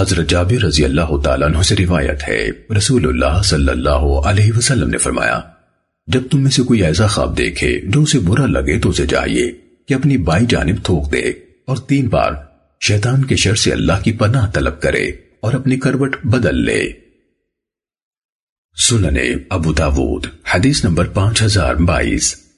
حضرت جابر رضی اللہ تعالیٰ عنہ سے روایت ہے۔ رسول اللہ صلی اللہ علیہ وسلم نے فرمایا، جب تم میں سے کوئی ایسا خواب دیکھے جو اسے برا لگے تو اسے چاہیے کہ اپنی بائی جانب تھوک دے اور تین بار شیطان کے شر سے اللہ کی پناہ طلب کرے اور اپنی کروٹ بدل لے۔ سننے ابو داود، حدیث نمبر پانچ ہزار بائیس۔